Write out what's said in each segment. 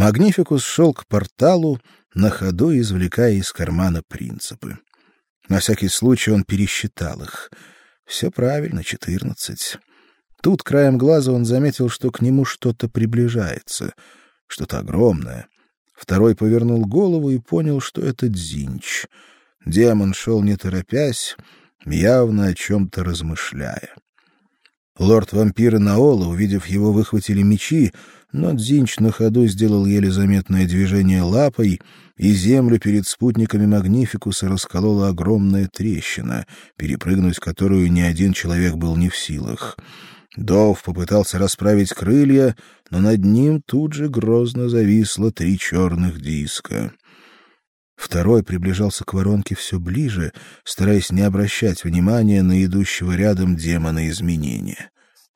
Магнификус шел к порталу, на ходу извлекая из кармана принципы. На всякий случай он пересчитал их. Все правильно, четырнадцать. Тут краем глаза он заметил, что к нему что-то приближается, что-то огромное. Второй повернул голову и понял, что это Дзинч. Демон шел не торопясь, явно о чем-то размышляя. Лорд-вампир и Наола, увидев его, выхватили мечи, но Дзинч на ходу сделал еле заметное движение лапой, и землю перед спутниками Магнификуса расколола огромная трещина, перепрыгнуть которую ни один человек был не в силах. Дов попытался расправить крылья, но над ним тут же грозно зависло три черных диска. Второй приближался к воронке все ближе, стараясь не обращать внимания на идущего рядом демона изменения.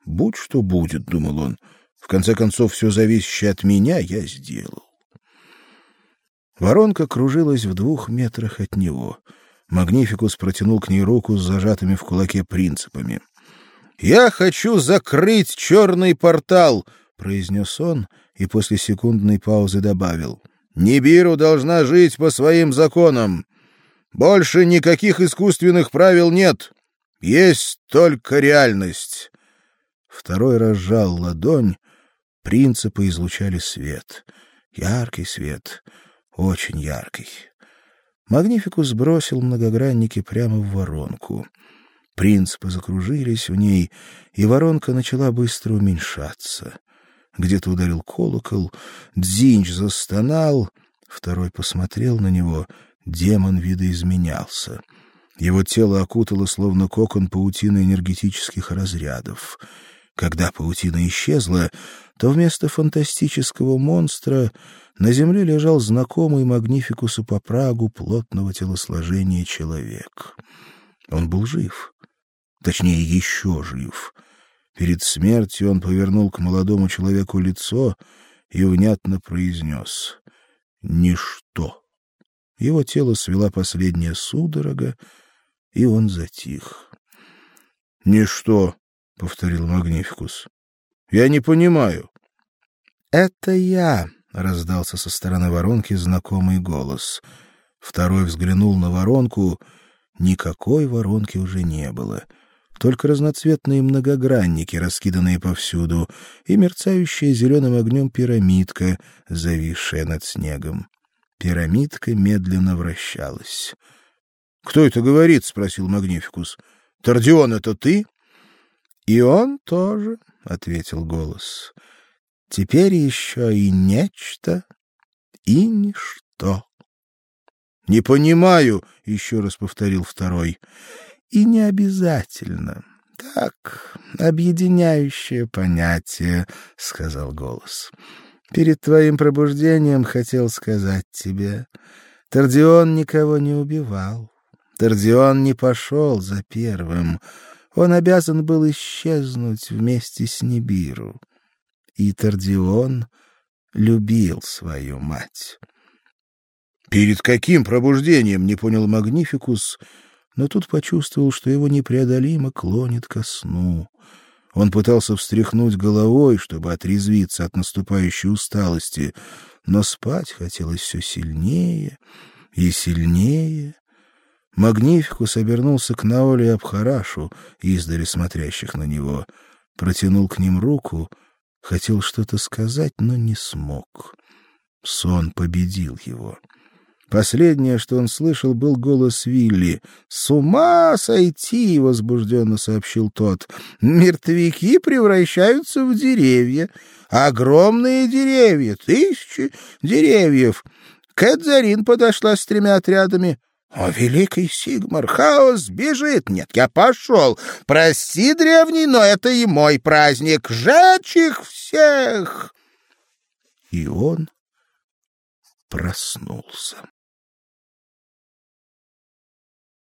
«Будь что будет», — думал он, — «в конце концов, все зависящее от меня я сделал». Воронка кружилась в двух метрах от него. Магнификус протянул к ней руку с зажатыми в кулаке принципами. «Я хочу закрыть черный портал», — произнес он и после секундной паузы добавил — Нибиру должна жить по своим законам. Больше никаких искусственных правил нет. Есть только реальность. Второй разжал ладонь. Принципы излучали свет. Яркий свет, очень яркий. Магнификус бросил многогранники прямо в воронку. Принципы закружились в ней, и воронка начала быстро уменьшаться. Где-то ударил колокол, Дзинч застонал, второй посмотрел на него, демон видоизменялся. Его тело окутало словно кокон паутины энергетических разрядов. Когда паутина исчезла, то вместо фантастического монстра на земле лежал знакомый Магнификусу по Прагу плотного телосложения человек. Он был жив. Точнее, еще жив. Перед смертью он повернул к молодому человеку лицо и внятно произнес «Ничто». Его тело свела последняя судорога, и он затих. «Ничто», — повторил Магнификус. «Я не понимаю». «Это я», — раздался со стороны воронки знакомый голос. Второй взглянул на воронку. Никакой воронки уже не было — только разноцветные многогранники, раскиданные повсюду, и мерцающая зеленым огнем пирамидка, зависшая над снегом. Пирамидка медленно вращалась. Кто это говорит? спросил Магнификус. Тардион, это ты? И он тоже, ответил голос. Теперь еще и нечто, и ничто. Не понимаю, еще раз повторил второй и не обязательно. Так, объединяющее понятие, сказал голос. Перед твоим пробуждением хотел сказать тебе, Тардион никого не убивал. Тардион не пошел за первым. Он обязан был исчезнуть вместе с Нибиру. И Тардион любил свою мать. Перед каким пробуждением, не понял Магнификус, но тут почувствовал, что его непреодолимо клонит ко сну. Он пытался встряхнуть головой, чтобы отрезвиться от наступающей усталости, но спать хотелось все сильнее и сильнее. Магнификус обернулся к Наоле и Абхарашу, издали смотрящих на него, протянул к ним руку, хотел что-то сказать, но не смог. Сон победил его. Последнее, что он слышал, был голос Вилли. «С ума сойти!» — возбужденно сообщил тот. «Мертвяки превращаются в деревья. Огромные деревья, тысячи деревьев. Кэдзарин подошла с тремя отрядами. «О, великий Сигмар, хаос бежит! Нет, я пошел! Прости, древний, но это и мой праздник! Жечь их всех!» И он проснулся.